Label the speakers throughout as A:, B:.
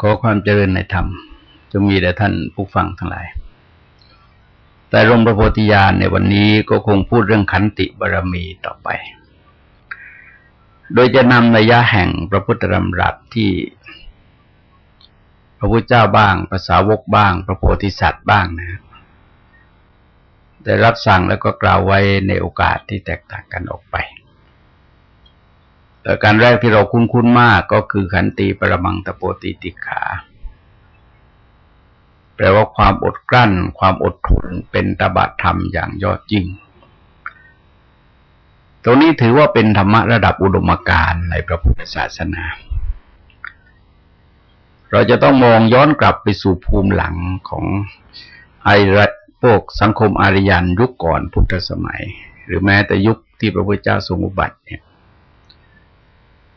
A: ขอความเจริญในธรรม จงมีแด่ท่านผู้ฟังทั้งหลาย แต่ลงพระโพธิญาณในวันนี้ก็คงพูดเรื่องขันติบารมีต่อไป โดยจะนำนัยยะแห่งพระพุทธธรรมรัตที่ พระพุทธเจ้าบ้าง ภาษาวกบ้าง พระโพธิสัตว์บ้างนะได้รับสั่งแล้วก็กล่าวไว้ในโอกาสที่แตกต่างกันออกไป แต่การแรกที่เราคุ้นๆมากก็คือขันติปรมังตะโปติติขา แปลว่าความอดกลั้น ความอดทนเป็นตบะธรรมอย่างยอดยิ่ง ตรงนี้ถือว่าเป็นธรรมะระดับอุดมการณ์ในพระพุทธศาสนา เราจะต้องมองย้อนกลับไปสู่ภูมิหลังของไอรัตพวกสังคมอารยันยุคก่อนพุทธสมัย หรือแม้แต่ยุคที่พระพุทธเจ้าทรงอุบัติเนี่ย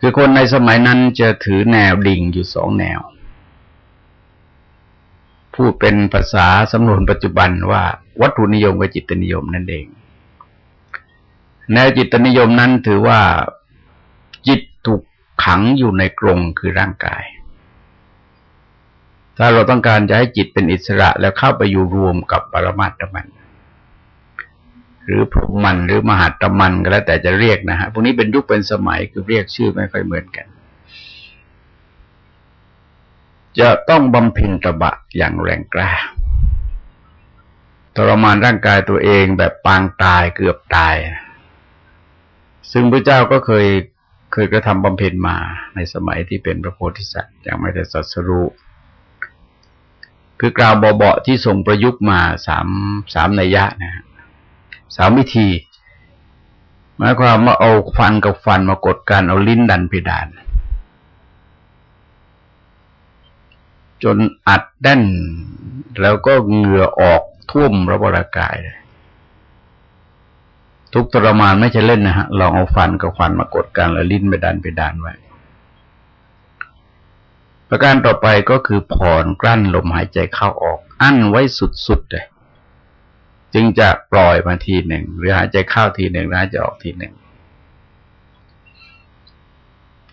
A: คือคนในสมัยนั้นจะถือแนวดิ่งอยู่สองแนว พูดเป็นภาษาสำนวนปัจจุบันว่าวัตถุนิยมกับจิตนิยมนั่นเอง แนวจิตนิยมนั้นถือว่าจิตถูกขังอยู่ในกรงคือร่างกาย ถ้าเราต้องการจะให้จิตเป็นอิสระแล้วเข้าไปอยู่รวมกับปรมาตมัน หรือพรหมันหรือมหาตมันก็แล้วแต่จะเรียกนะฮะพวกนี้เป็นยุคเป็นสมัยคือเรียกชื่อไม่ค่อยเหมือนกัน จะต้องบำเพ็ญตบะอย่างแรงกล้าทรมานร่างกายตัวเองแบบปางตายเกือบตาย ซึ่งพระเจ้าก็เคยเคยกระทำบำเพ็ญมาในสมัยที่เป็นพระโพธิสัตว์ยังไม่ได้สัสรู้คือกล่าวเบาๆที่ทรงประยุกต์มาสามสามนัยยะนะฮะ สามวิธีหมายความว่าเอาฟันกับฟันมากดกันเอาลิ้นดันเพดาน จนอัดแน่น แล้วก็เหงื่อออกท่วมระบรากายเลยทุกทรมานไม่ใช่เล่นนะฮะ ลองเอาฟันกับฟันมากดกันแล้วลิ้นไปดันไปดานไว้ ประการต่อไปก็คือผ่อนกลั้นลมหายใจเข้าออก อั้นไว้สุดๆเลย จึงจะปล่อยมาทีหนึ่ง หรือหายใจเข้าทีหนึ่งหายใจออกทีหนึ่ง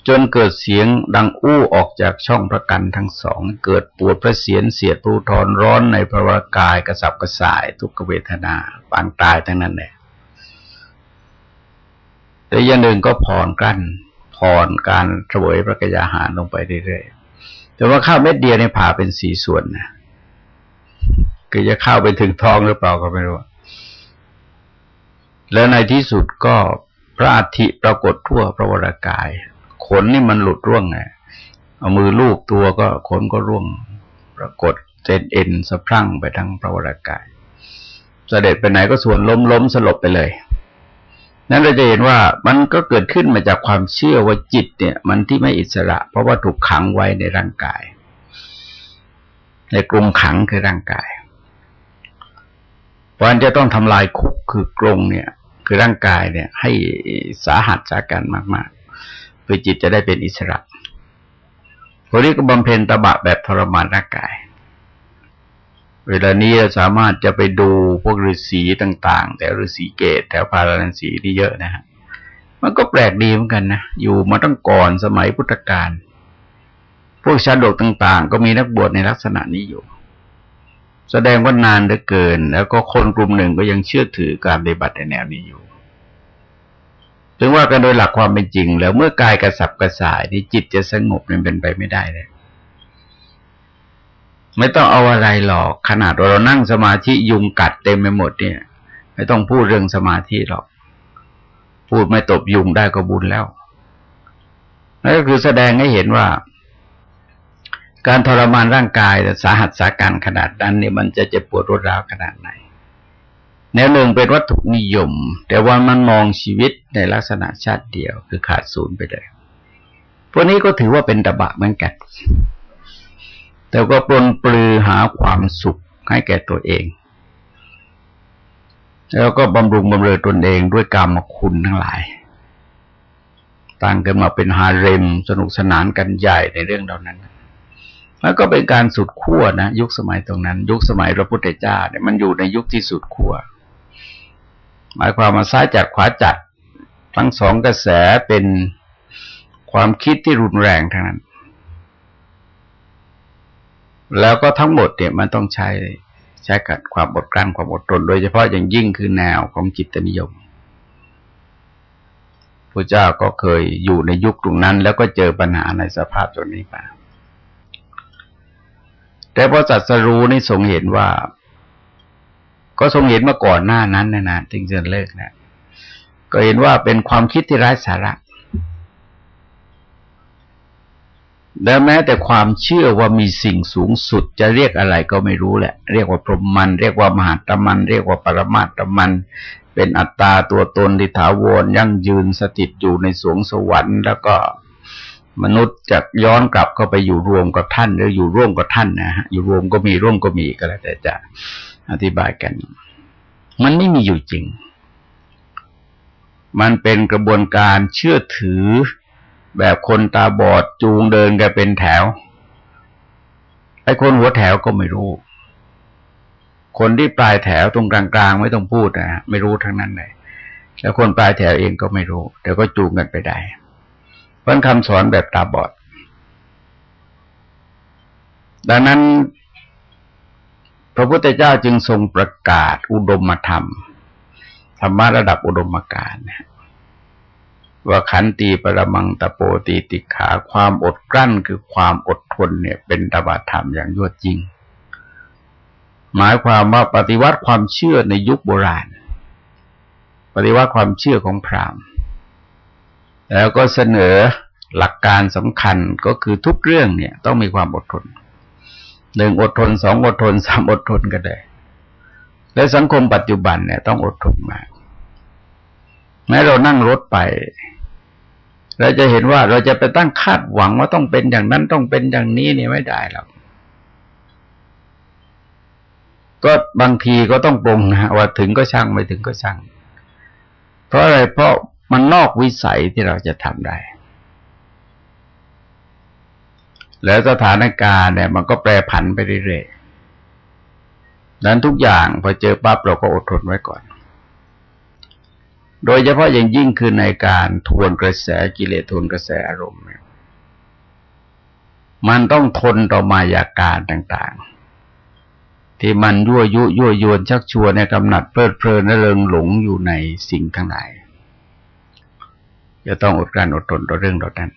A: จนเกิดเสียงดังอู้ออกจากช่องพระกันทั้งสอง เกิดปวดพระเสียนเสียดรูทอนร้อนในพระวรกายกระสับกระส่ายทุกขเวทนาปางตายทั้งนั้นแหละแต่อย่างหนึ่งก็ผ่อนกั้นผ่อนการเสวยพระกยาหารลงไปเรื่อยๆแต่ว่าข้าวเม็ดเดียวในผ่าเป็นสีส่วนนะ คือจะเข้าไปถึงท้องหรือเปล่าก็ไม่รู้ แล้วในที่สุดก็พระอาทิปรากฏทั่วพระวรากาย ขนนี่มันหลุดร่วงไงเอามือลูกตัวก็ขนก็ร่วง ปรากฏเส้นเอ็นสะพรั่งไปทั้งพระวรากายเสด็จไปไหนก็ส่วนล้มล้มสลบไปเลย นั้นเราจะเห็นว่ามันก็เกิดขึ้นมาจากความเชื่อว่าจิตเนี่ย มันที่ไม่อิสระ เพราะว่าถูกขังไว้ในร่างกาย ในกลุ่มขังคือร่างกาย พราะนจะต้องทำลายคุกคือกรงเนี่ย คือร่างกายเนี่ย ให้สาหัสจากกันมากๆเพื่อจิตจะได้เป็นอิสระพวกนี้ก็บำเพ็ญตบะแบบทรมานร่างกาย เวลานี้สามารถจะไปดูพวกฤาษีต่าง ๆ แต่ฤาษีเกตแถวพาราณสีที่เยอะนะฮะมันก็แปลกดีเหมือนกันนะอยู่มาตั้งก่อนสมัยพุทธกาลพวกชาดกต่าง ๆ ก็มีนักบวชในลักษณะนี้อยู่ แสดงว่านานเหลือเกิน แล้วก็คนกลุ่มหนึ่งก็ยังเชื่อถือการปฏิบัติในแนวนี้อยู่ ถึงว่ากันโดยหลักความเป็นจริง แล้วเมื่อกายกระสับกระส่ายที่จิตจะสงบมันเป็นไปไม่ได้เลยไม่ต้องเอาอะไรหรอก ขนาดเรานั่งสมาธิยุงกัดเต็มไปหมดเนี่ย ไม่ต้องพูดเรื่องสมาธิหรอก พูดไม่ตบยุงได้ก็บุญแล้วนั่นก็คือแสดงให้เห็นว่า การทรมานร่างกายสาหัสสาการขนาดนั้นเนี่ยมันจะเจ็บปวดรวดร้าวขนาดไหนแนวหนึ่งเป็นวัตถุนิยม แต่ว่ามันมองชีวิตในลักษณะชาติเดียว คือขาดศูนย์ไปเลยพวกนี้ก็ถือว่าเป็นตบะเหมือนกัน แต่ก็ปลนปลือหาความสุขให้แก่ตัวเอง แล้วก็บำรุงบำเรอตนเองด้วยกรรมคุณทั้งหลายตั้งกันมาเป็นฮาเร็มสนุกสนานกันใหญ่ในเรื่องเหล่านั้น แล้วก็เป็นการสุดขั้วนะยุคสมัยตรงนั้น ยุคสมัยพระพุทธเจ้าเนี่ยมันอยู่ในยุคที่สุดขั้วหมายความมาซ้ายจัดขวาจัด ทั้งสองกระแสเป็นความคิดที่รุนแรงทั้งนั้น แล้วก็ทั้งหมดเนี่ยมันต้องใช้ใช้กับความอดกลั้นความอดทนโดยเฉพาะอย่างยิ่งคือแนวของจิตนิยมพระเจ้าก็เคยอยู่ในยุคตรงนั้น แล้วก็เจอปัญหาในสภาพตรงนี้มา แต่พอจัดสรู้นี่ทรงเห็นว่า ก็ทรงเห็นมาก่อนหน้านั้นนะนะถึงจะเลิกนะก็เห็นว่าเป็นความคิดที่ไร้สาระและแม้แต่ความเชื่อว่ามีสิ่งสูงสุดจะเรียกอะไรก็ไม่รู้แหละ เรียกว่าพรหมัน เรียกว่ามหาตมัน เรียกว่าปรมาตมัน เป็นอัตตาตัวตนที่ถาวรยั่งยืนสถิตอยู่ในสวงสวรรค์ แล้วก็ มนุษย์จะย้อนกลับเข้าไปอยู่รวมกับท่าน หรืออยู่ร่วมกับท่านนะฮะอยู่รวมก็มีร่วมก็มีก็แล้วแต่จะอธิบายกัน มันไม่มีอยู่จริง มันเป็นกระบวนการเชื่อถือแบบคนตาบอดจูงเดินกันเป็นแถวไอ้คนหัวแถวก็ไม่รู้ คนที่ปลายแถวตรงกลางๆ ไม่ต้องพูดนะฮะไม่รู้ทั้งนั้นเลยแล้วคนปลายแถวเองก็ไม่รู้แต่ก็จูงกันไปได้ เพราะคำสอนแบบตาบอด ดังนั้น พระพุทธเจ้าจึงทรงประกาศอุดมธรรม ธรรมะระดับอุดมการว่าขันตีปรมังตะโปตีติขาความอดกลั้นคือความอดทนเนี่ย เป็นตบะธรรมอย่างยวดจริง หมายความว่าปฏิวัติความเชื่อในยุคโบราณ ปฏิวัติความเชื่อของพราหมณ์ แล้วก็เสนอหลักการสำคัญก็คือทุกเรื่องเนี่ย ต้องมีความอดทนหนึ่งอดทนสองอดทนสามอดทนก็ได้ และสังคมปัจจุบันเนี่ย ต้องอดทนมากแม้เรานั่งรถไป เราจะเห็นว่าเราจะไปตั้งคาดหวังว่าต้องเป็นอย่างนั้นต้องเป็นอย่างนี้เนี่ยไม่ได้หรอกก็บางทีก็ต้องปรงนะว่าถึงก็ช่างไม่ถึงก็ช่าง เพราะอะไรเพราะ มันนอกวิสัยที่เราจะทำได้ แล้วสถานการณ์เนี่ยมันก็แปรผันไปเรื่อยๆนั้นทุกอย่างพอเจอปั๊บเราก็อดทนไว้ก่อน โดยเฉพาะอย่างยิ่งคือในการทวนกระแสกิเลสทวนกระแสอารมณ์มันต้องทนต่อมายาการต่างๆ ที่มันยั่วยุยั่วยวนชักชวนในกำหนัดเพลิดเพลินและเริงหลงอยู่ในสิ่งทั้งหลาย จะต้องอดกลั้นอดทนต่อเรื่องต่อนั้น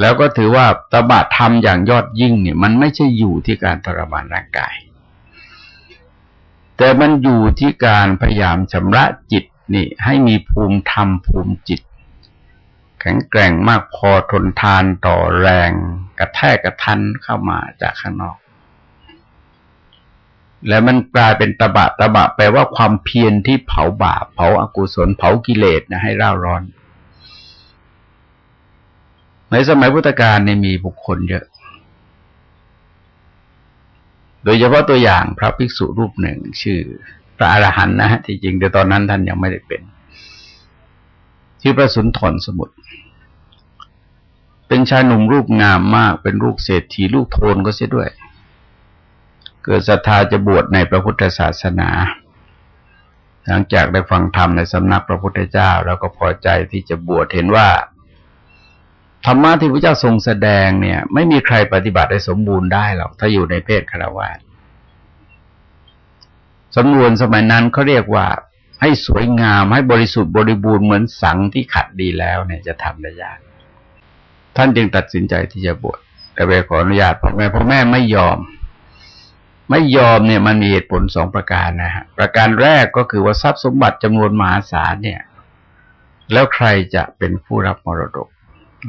A: แล้วก็ถือว่าตบะธรรมอย่างยอดยิ่งเนี่ย มันไม่ใช่อยู่ที่การทรมานร่างกาย แต่มันอยู่ที่การพยายามชำระจิตนี่ ให้มีภูมิธรรมภูมิจิต แข็งแกร่งมากพอทนทานต่อแรง กระแทกกระทันเข้ามาจากข้างนอก แล้วมันกลายเป็นตบะตบะแปลว่าความเพียรที่เผาบาปเผาอากุศลเผากิเลสนะให้ร่าร้อน ในสมัยพุทธกาลเนี่ยมีบุคคลเยอะ โดยเฉพาะตัวอย่างพระภิกษุรูปหนึ่งชื่อพระอรหันต์นะฮะที่จริงแต่ตอนนั้นท่านยังไม่ได้เป็น ชื่อพระสุนทรสมุทรเป็นชายหนุ่มรูปงามมาก เป็นลูกเศรษฐีลูกโทนก็เสียด้วย เกิดศรัทธาจะบวชในพระพุทธศาสนา หลังจากได้ฟังธรรมในสำนักพระพุทธเจ้า แล้วก็พอใจที่จะบวชเห็นว่า ธรรมะที่พระเจ้าทรงแสดงเนี่ย ไม่มีใครปฏิบัติได้สมบูรณ์ได้หรอกถ้าอยู่ในเพศคารวะสำนวนสมัยนั้นเขาเรียกว่า ให้สวยงามให้บริสุทธิ์บริบูรณ์เหมือนสังที่ขัดดีแล้วเนี่ยจะทำได้ยากท่านจึงตัดสินใจที่จะบวชแต่ไปขออนุญาตพ่อแม่พ่อแม่ไม่ยอม ไม่ยอมเนี่ยมันมีเหตุผลสองประการนะฮะประการแรกก็คือว่าทรัพย์สมบัติจำนวนมหาศาลเนี่ย แล้วใครจะเป็นผู้รับมรดก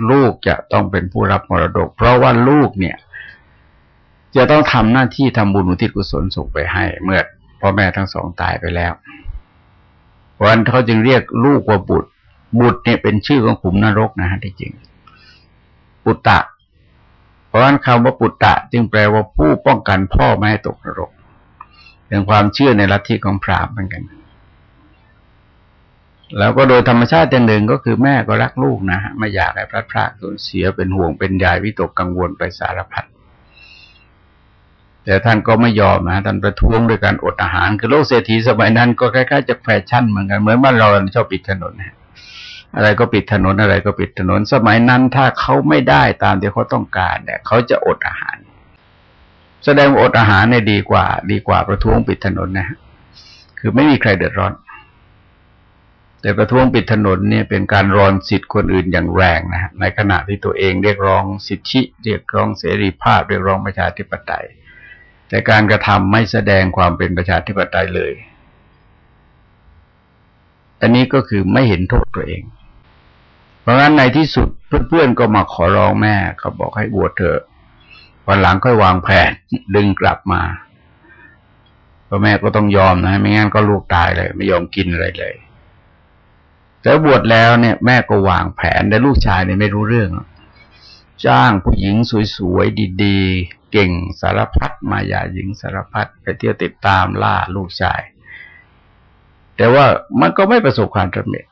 A: ลูกจะต้องเป็นผู้รับมรดก เพราะว่าลูกเนี่ย จะต้องทำหน้าที่ทำบุญอุทิศกุศลส่งไปให้ เมื่อพ่อแม่ทั้งสองตายไปแล้วเพราะนั้นเขาจึงเรียกลูกว่าบุตร บุตรเนี่ยเป็นชื่อของขุมนรกนะฮะที่จริงปุตตะ เพราะฉะนั้นคำว่าปุตตะ จึงแปลว่าผู้ป้องกันพ่อไม่ให้ตกนรกเป็นความเชื่อในลัทธิของพราหมณ์เหมือนกัน แล้วก็โดยธรรมชาติอย่างหนึ่งก็คือแม่ก็รักลูกนะฮะไม่อยากให้พลัดพรากสูญเสียเป็นห่วงเป็นใยวิตกกังวลไปสารพัดแต่ท่านก็ไม่ยอมนะท่านประท้วงด้วยการอดอาหาร คือโลกเศรษฐีสมัยนั้นก็คล้ายๆจะแฟชั่นเหมือนกันเหมือนบ้านเราชอบปิดถนน อะไรก็ปิดถนนอะไรก็ปิดถนน สมัยนั้นถ้าเขาไม่ได้ตามที่เขาต้องการเนี่ยเขาจะอดอาหาร แสดงอดอาหารเนี่ยดีกว่า ดีกว่าประท้วงปิดถนนนะคือไม่มีใครเดือดร้อน แต่ประท้วงปิดถนนเนี่ยเป็นการรอนสิทธิ์คนอื่นอย่างแรงนะฮะในขณะที่ตัวเองเรียกร้องสิทธิ เรียกร้องเสรีภาพ เรียกร้องประชาธิปไตย แต่การกระทำไม่แสดงความเป็นประชาธิปไตยเลย อันนี้ก็คือไม่เห็นโทษตัวเอง เพราะงั้นในที่สุดเพื่อนๆก็มาขอร้องแม่เขาบอกให้บวชเถอะวันหลังค่อยวางแผนดึงกลับมาพ่อแม่ก็ต้องยอมนะไม่งั้นก็ลูกตายเลย ไม่ยอมกินอะไรเลย แต่บวชแล้วเนี่ย แม่ก็วางแผนแต่ลูกชายเนี่ยไม่รู้เรื่อง จ้างผู้หญิงสวยๆดีๆ เก่งสารพัดมายาหญิงสารพัดไปเที่ยวติดตามล่าลูกชาย แต่ว่ามันก็ไม่ประสบความสำเร็จ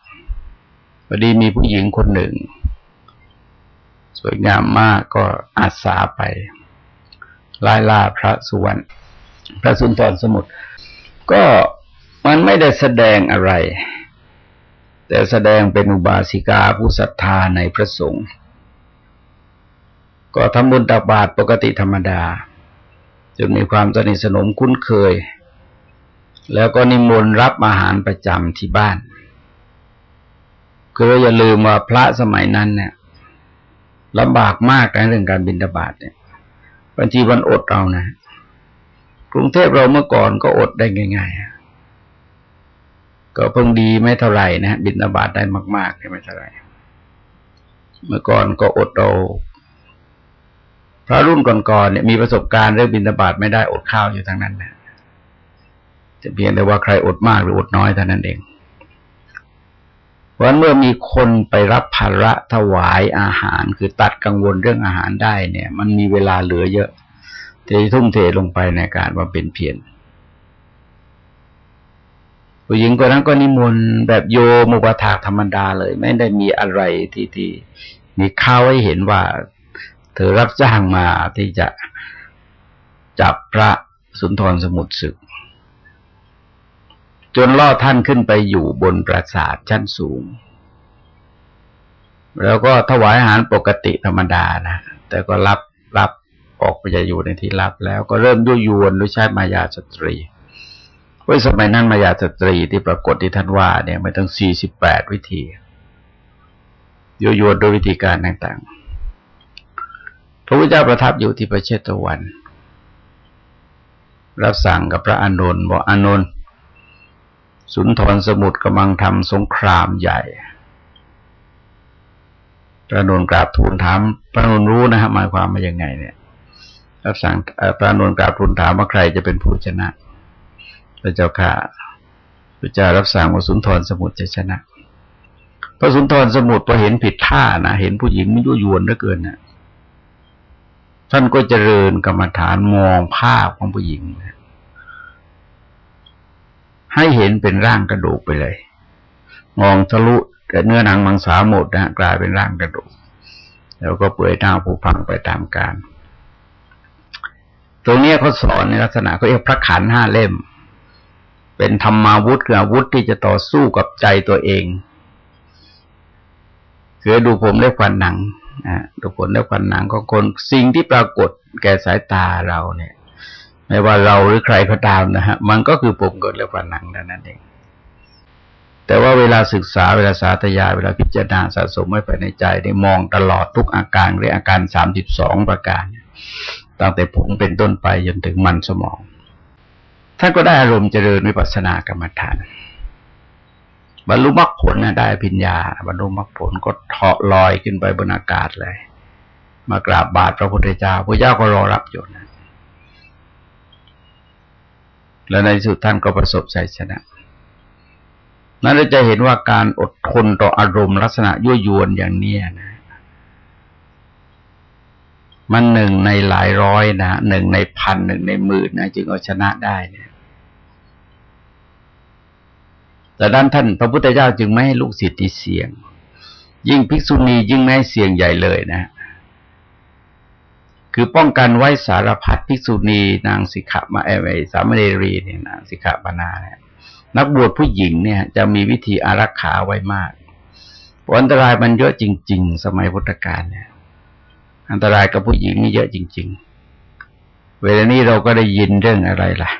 A: พอดีมีผู้หญิงคนหนึ่ง สวยงามมากก็อาสาไปลายลาพระสุวรรณพระสุนทรสมุทรก็มันไม่ได้แสดงอะไร แต่แสดงเป็นอุบาสิกาผู้ศรัทธาในพระสงฆ์ก็ทำบุญตักบาตรปกติธรรมดาจนมีความสนิทสนมคุ้นเคย แล้วก็นิมนต์รับอาหารประจำที่บ้าน คืออย่าลืมว่าพระสมัยนั้นเนี่ยลำบากมากในเรื่องการบินทบาทเนี่ยบางทีวันอดเรานะ กรุงเทพเราเมื่อก่อนก็อดได้ง่ายๆก็เพิ่งดีไม่เท่าไหร่นะบินทบาทได้มากๆไม่เท่าไหร่เมื่อก่อนก็อดเราพระรุ่นก่อนๆเนี่ยมีประสบการณ์เรื่องบินทบาทไม่ได้อดข้าวอยู่ทั้งนั้นนะจะเพียงแต่ว่าใครอดมากหรืออดน้อยเท่านั้นเอง พราะเมื่อมีคนไปรับภาระถวายอาหาร คือตัดกังวลเรื่องอาหารได้เนี่ย มันมีเวลาเหลือเยอะจะทุ่มเทลงไปในการว่าเป็นเพียรผู้หญิงคนนั้นก็นิมนต์แบบโยมุปถากธรรมดาเลย ไม่ได้มีอะไรที่ที่มีข้าวให้เห็นว่าเธอรับจ้างมาที่จะจับพระสุนทรสมุทรศึก จนล่อท่านขึ้นไปอยู่บนปราสาทชั้นสูง แล้วก็ถวายอาหารปกติธรรมดานะ แต่ก็รับรับออกไปจะอยู่ในที่รับแล้วก็เริ่มยุยวนด้วยใช้มายาสตรีเพราสมัยนั้นมายาสตรีที่ปรากฏที่ท่านว่าเนี่ยมันตั้งสี่สิบแปดวิธียุยวนโดยวิธีการต่างๆ พระพุทธเจ้าประทับอยู่ที่ประเชตวัน รับสั่งกับพระอานนท์บอกอานนท์ สุนทรสมุทรกำลังทำสงครามใหญ่พระนนกราบทูลถามพระนนรู้นะฮะหมายความว่ายังไง เนี่ยรับสั่งพระนนกราบทูลถามว่าใครจะเป็นผู้ชนะพระเจ้าค่ะพระเจ้ารับสั่งว่าสุนทรสมุทรจะชนะพระสุนทรสมุทรพอเห็นผิดท่านะเห็นผู้หญิงไม่ยุ่วยวนเหลือเกินนะท่านก็เจริญกรรมฐานมองภาพของผู้หญิงนะ ให้เห็นเป็นร่างกระดูกไปเลย มองทะลุแต่เนื้อหนังมังสาหมดนะกลายเป็นร่างกระดูก แล้วก็เปื่อยเน่าผุพังไปตามกาลตรงนี้เขาสอนในลักษณะเขาเรียกพระขันห้าเล่ม เป็นธรรมาวุธคืออาวุธที่จะต่อสู้กับใจตัวเองคือดูผมได้ควันหนังนะดูผลได้ควันหนังของคนสิ่งที่ปรากฏแก่สายตาเราเนี่ย ไม่ว่าเราหรือใครก็ตามนะฮะ มันก็คือปุ่มเกิดและผนังนั่นเอง แต่ว่าเวลาศึกษาเวลาสาธยายเวลาพิจารณาสะสมไว้ภายในใจได้มองตลอดทุกอาการเรียกอาการสามสิบสองประการ ตั้งแต่ผมเป็นต้นไปจนถึงมันสมอง ท่านก็ได้อารมณ์เจริญวิปัสสนากรรมฐานบรรลุมรรคผลนะได้พิญญา บรรลุมรรคผลก็เถาะลอยขึ้นไปบนอากาศเลย มากราบบาทพระพุทธเจ้าพระเจ้าก็รอรับอยู่นะ และในสุดท่านก็ประสบชัยชนะ นั้นเราจะเห็นว่าการอดทนต่ออารมณ์ลักษณะยั่วยวนอย่างนี้นะ มันหนึ่งในหลายร้อยนะหนึ่งในพันหนึ่งในหมื่นนะจึงเอาชนะได้เนี่ยแต่ด้านท่านพระพุทธเจ้าจึงไม่ให้ลูกศิษย์ที่เสี่ยง ยิ่งภิกษุณียิ่งไม่ให้เสี่ยงใหญ่เลยนะ คือป้องกันไว้สารพัดภิกษุณีนางสิกขามาเอไอสามเณรีเนี่ยนางสิกขาปนาเนี่ยนักบวชผู้หญิงเนี่ยจะมีวิธีอารักขาไว้มากอันตรายมันเยอะจริง ๆ สมัยพุทธกาลเนี่ย อันตรายกับผู้หญิงนี่เยอะจริง ๆ เวลานี้เราก็ได้ยินเรื่องอะไรล่ะ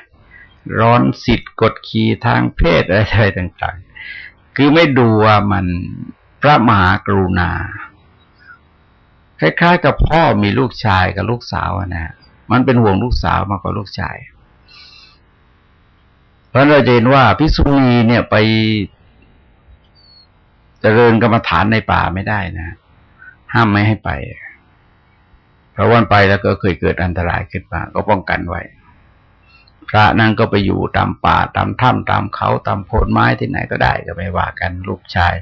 A: ร้อนสิทธิ์กดขี่ทางเพศอะไรต่างๆ คือไม่ดูว่ามันพระมหากรุณา คล้ายๆ กับพ่อมีลูกชายกับลูกสาวนะมันเป็นห่วงลูกสาวมากกว่าลูกชาย เพราะเราจะเห็นว่าพิสุณีเนี่ยไปจเจริญกรรมฐานในป่าไม่ได้นะ ห้ามไม่ให้ไป เพราะวันไปแล้วก็เคยเกิดอันตรายขึ้นมา ก็ป้องกันไว้ พระนั่งก็ไปอยู่ตามป่าตามถ้ำตามเขาตามโคนไม้ที่ไหนก็ได้ก็ไม่ว่ากันลูกชาย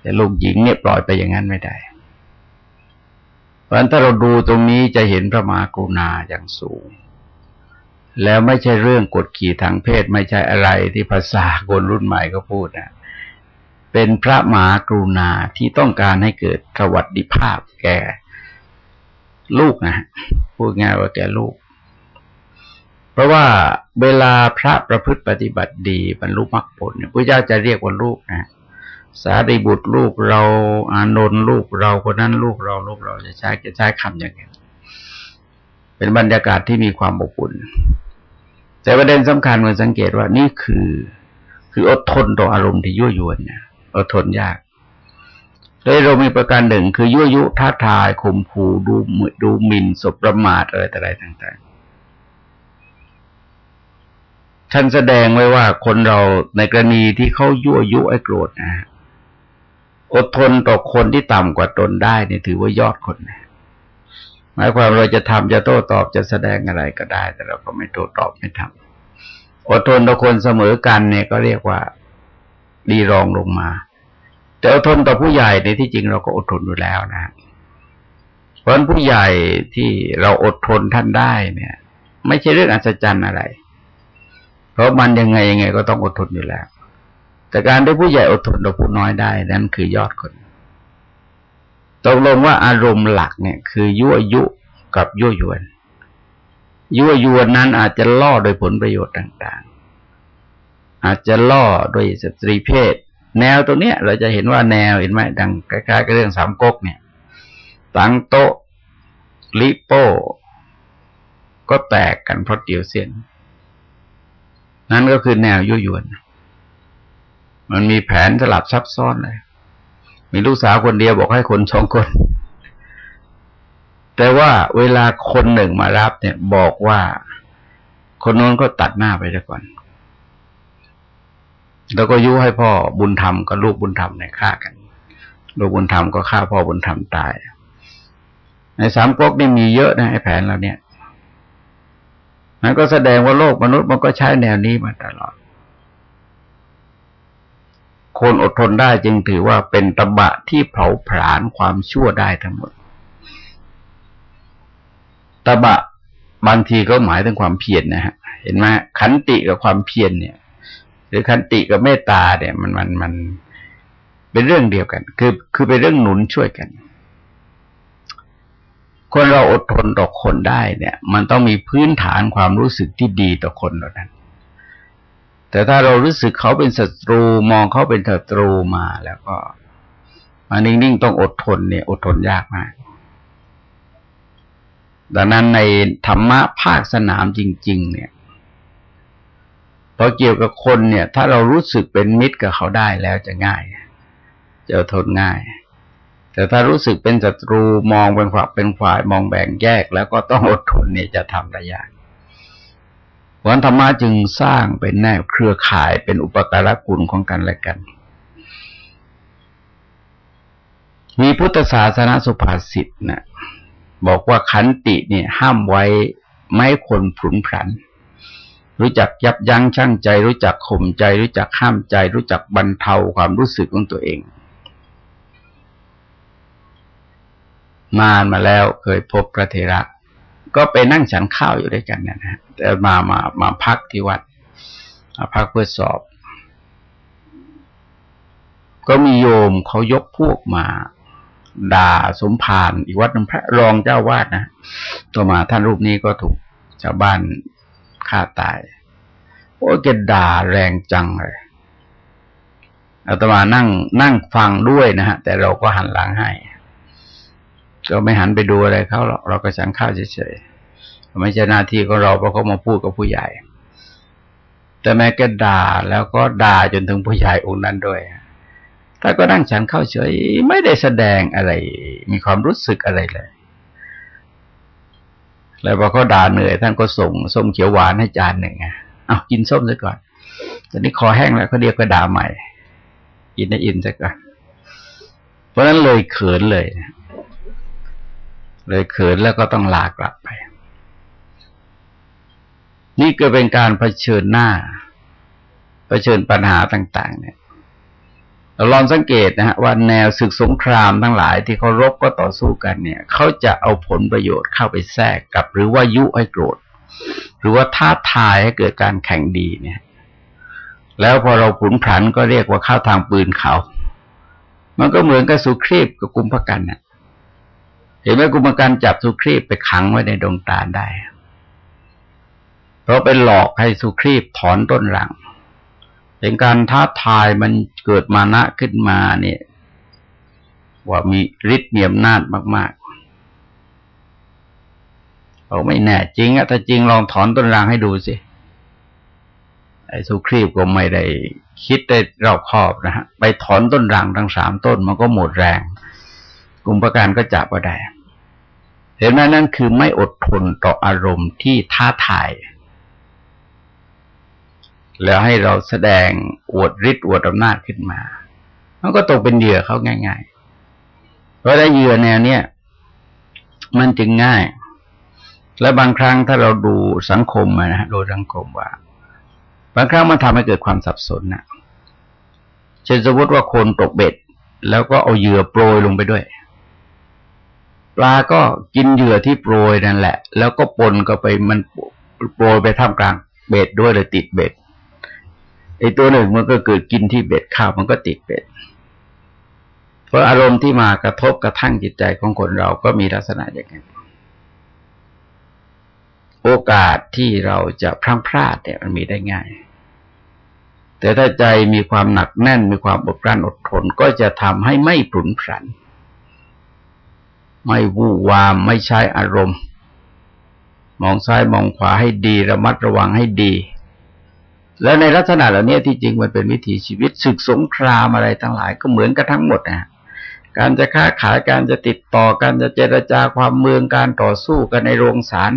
A: แต่ลูกหญิงเนี่ยปล่อยไปอย่างนั้นไม่ได้ ราะฉะนั้นถ้าเราดูตรงนี้จะเห็นพระมหากรุณาอย่างสูง แล้วไม่ใช่เรื่องกดขี่ทางเพศไม่ใช่อะไรที่ภาษาคนรุ่นใหม่ก็พูดนะเป็นพระมหากรุณาที่ต้องการให้เกิดสวัสดิภาพแก่ลูกนะพูดง่ายว่าแก่ลูก เพราะว่าเวลาพระประพฤติปฏิบัติดีบรรลุมรรคผลพระเจ้าจะเรียกว่าลูกนะ สารีบุตรลูกเราอานนท์ลูกเราคนนั้นลูกเราลูกเราจะใช้จะใช้คำอย่างนี้เป็นบรรยากาศที่มีความอบอุ่น แต่ประเด็นสำคัญมันสังเกตว่านี่คือ คืออดทนต่ออารมณ์ที่ยั่วยวนเนี่ยอดทนยากเลยเรามีประการหนึ่งคือยั่วยุท้าทายข่มขู่ดูดูหมิ่นสบประมาทอะไรต่ออะไรต่างๆ ท่านแสดงไว้ว่าคนเราในกรณีที่เขายั่วยุไอ้โกรธนะ อดทนต่อคนที่ต่ำกว่าตนได้เนี่ยถือว่ายอดคนนะหมายความเราจะทำจะโต้ตอบจะแสดงอะไรก็ได้ แต่เราก็ไม่โต้ตอบไม่ทำอดทนต่อคนเสมอกันเนี่ยก็เรียกว่าดีรองลงมา แต่อดทนต่อผู้ใหญ่ในที่จริงเราก็อดทนอยู่แล้วนะเพราะผู้ใหญ่ที่เราอดทนท่านได้เนี่ย ไม่ใช่เรื่องอัศจรรย์อะไร เพราะมันยังไงยังไงก็ต้องอดทนอยู่แล้ว แต่การที่ผู้ใหญ่อดทนต่อผู้น้อยได้ นั่นคือยอดคน ตกลงว่าอารมณ์หลักเนี่ย คือยั่วยุกับยั่วยวน ยั่วยวนนั้นอาจจะล่อโดยผลประโยชน์ต่าง ๆ อาจจะล่อโดยสตรีเพศ แนวตรงเนี้ย เราจะเห็นว่าแนวเห็นไหมดังคล้ายๆกับเรื่องสามก๊กเนี่ยตังโตลิโป้ก็แตกกันเพราะเดียวเส้นนั่นก็คือแนวยุยวน มันมีแผนสลับซับซ้อนเลย มีลูกสาวคนเดียวบอกให้คนสองคน แต่ว่าเวลาคนหนึ่งมารับเนี่ยบอกว่าคนโน้นก็ตัดหน้าไปซะก่อน แล้วก็ยุให้พ่อบุญธรรมกับลูกบุญธรรมเนี่ยฆ่ากัน ลูกบุญธรรมก็ฆ่าพ่อบุญธรรมตาย ในสามก๊กนี่มีเยอะนะไอ้แผนเราเนี่ยนั่นก็แสดงว่าโลกมนุษย์มันก็ใช้แนวนี้มาตลอด คนอดทนได้จึงถือว่าเป็นตบะที่เผาผลาญความชั่วได้ทั้งหมด ตบะบางทีก็หมายถึงความเพียรนะฮะ เห็นไหมขันติกับความเพียรเนี่ย หรือคันติกับเมตตาเนี่ย มันมันมันเป็นเรื่องเดียวกัน คือคือเป็นเรื่องหนุนช่วยกัน คนเราอดทนต่อคนได้เนี่ย มันต้องมีพื้นฐานความรู้สึกที่ดีต่อคนเหล่านั้น แต่ถ้าเรารู้สึกเขาเป็นศัตรูมองเขาเป็นศัตรูมาแล้วก็มานิ่งๆต้องอดทนเนี่ย อดทนยากมากดังนั้นในธรรมะภาคสนามจริง ๆ เนี่ยพอเกี่ยวกับคนเนี่ย ถ้าเรารู้สึกเป็นมิตรกับเขาได้แล้วจะง่าย จะทนง่าย แต่ถ้ารู้สึกเป็นศัตรูมองเป็นฝักเป็นฝ่ายมองแบ่งแยก แล้วก็ต้องอดทนเนี่ยจะทำได้ยาก วันธรรมะจึงสร้างเป็นแนวเครือข่ายเป็นอุปการะกุลของกันและกัน มีพุทธศาสนาสุภาษิตนะบอกว่าขันติเนี่ยห้ามไว้ไม่คนผุนผัน รู้จักยับยั้งชั่งใจ รู้จักข่มใจ รู้จักห้ามใจ รู้จักบรรเทาความรู้สึกของตัวเองนานมาแล้วเคยพบพระเทระ ก็ไปนั่งฉันข้าวอยู่ด้วยกันนะฮะแต่มามามาพักที่วัดมาพักเพื่อสอบ ก็มีโยมเขายกพวกมาด่าสมภารอีกวัดนึงพระรองเจ้าวาดนะต่อมาท่านรูปนี้ก็ถูกชาวบ้านฆ่าตาย โอ้แกด่าแรงจังเลยอาตมานั่งนั่งฟังด้วยนะฮะ แต่เราก็หันหลังให้ ก็ไม่หันไปดูอะไรเขาหรอกเราก็ฉันข้าวเฉยๆไม่ใช่หน้าที่ของเราเพราะเขามาพูดกับผู้ใหญ่ แต่แม้แกด่าแล้วก็ด่าจนถึงผู้ใหญ่องค์นั้นด้วยถ้าก็นั่งฉันเข้าเฉย ไม่ได้แสดงอะไร มีความรู้สึกอะไรเลย แล้วพอเขาด่าเหนื่อยท่านก็ส่งส้มเขียวหวานให้จานหนึ่งอะเอากินส้มซะก่อนตอนนี้คอแห้งแล้วเขาเรียกก็ด่าใหม่ กินได้อินซะก่อนเพราะนั้นเลยเขินเลย เลยเขินแล้วก็ต้องลากลับไป นี่ก็เป็นการเผชิญหน้าเผชิญปัญหาต่าง ๆ เนี่ยเราลองสังเกตนะฮะว่าแนวศึกสงครามทั้งหลายที่เขารบก็ต่อสู้กันเนี่ย เขาจะเอาผลประโยชน์เข้าไปแทรกกับ หรือว่ายุให้โกรธ หรือว่าท้าทายให้เกิดการแข่งดีเนี่ย แล้วพอเราผุนผันก็เรียกว่าเข้าทางปืนเขา มันก็เหมือนกับสุครีบกับกุมภกันเนี่ย เห็นไหมกุมภกันจับสุครีบไปขังไว้ในดงตาลได้ เพราะเป็นหลอกให้สุครีบถอนต้นรัง เป็นการท้าทายมันเกิดมานะขึ้นมาเนี่ย ว่ามีฤทธิ์มีอำนาจมากๆเอาไม่แน่จริงอะถ้าจริงลองถอนต้นรางให้ดูสิไอ้สุครีบก็ไม่ได้คิดได้รอบคอบนะฮะ ไปถอนต้นรางทั้งสามต้นมันก็หมดแรง กลุ่มประการก็จับก็ได้ เห็นไหมนั่นคือไม่อดทนต่ออารมณ์ที่ท้าทาย แล้วให้เราแสดงอวดฤทธิ์อวดอำนาจขึ้นมา มันก็ตกเป็นเหยื่อเขาง่ายๆ เพราะได้เหยื่อแนวเนี้ยมันจึงง่าย และบางครั้งถ้าเราดูสังคมนะฮะดูสังคมว่า บางครั้งมันทำให้เกิดความสับสนนะเช่นสมมติว่าคนตกเบ็ด แล้วก็เอาเหยื่อโปรยลงไปด้วย ปลาก็กินเหยื่อที่โปรยนั่นแหละ แล้วก็ปนก็ไปมันโปรยไปท่ามกลางเบ็ดด้วยเลยติดเบ็ดไอตัวหนึ่งมันก็เกิดกินที่เบ็ดข้าวมันก็ติดเบ็ด เพราะอารมณ์ที่มากระทบกระทั่งจิตใจของคนเราก็มีลักษณะอย่างนั้นโอกาสที่เราจะพลั้งพลาดเนี่ยมันมีได้ง่าย แต่ถ้าใจมีความหนักแน่นมีความอดกลั้นอดทนก็จะทำให้ไม่ผุนผัน ไม่วู่วามไม่ใช้อารมณ์ มองซ้ายมองขวาให้ดีระมัดระวังให้ดี แล้วในลักษณะเหล่านี้ที่จริงมันเป็นวิถีชีวิตศึกสงครามอะไรทั้งหลาย ก็เหมือนกันทั้งหมดนะการจะค้าขายการจะติดต่อการจะเจรจาความเมืองการต่อสู้กันในโรงศาล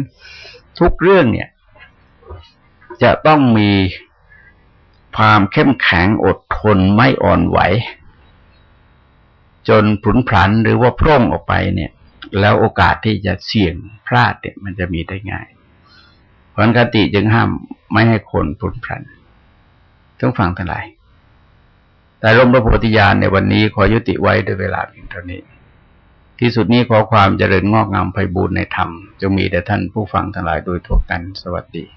A: ทุกเรื่องเนี่ย จะต้องมีความเข้มแข็งอดทนไม่อ่อนไหว จนผุนผันหรือว่าพร่งออกไปเนี่ย แล้วโอกาสที่จะเสี่ยงพลาดเนี่ยมันจะมีได้ง่ายผลคติจึงห้ามไม่ให้คนพลุนพลันต้องฟังทั้งหลาย แต่ร่มพระโพธิญาณในวันนี้ขอยุติไว้ด้วยเวลาเพียงเท่านี้ ที่สุดนี้ขอความเจริญงอกงามไพบูรณ์ในธรรมจงมีแด่ท่านผู้ฟังทั้งหลายโดยทั่วกันสวัสดี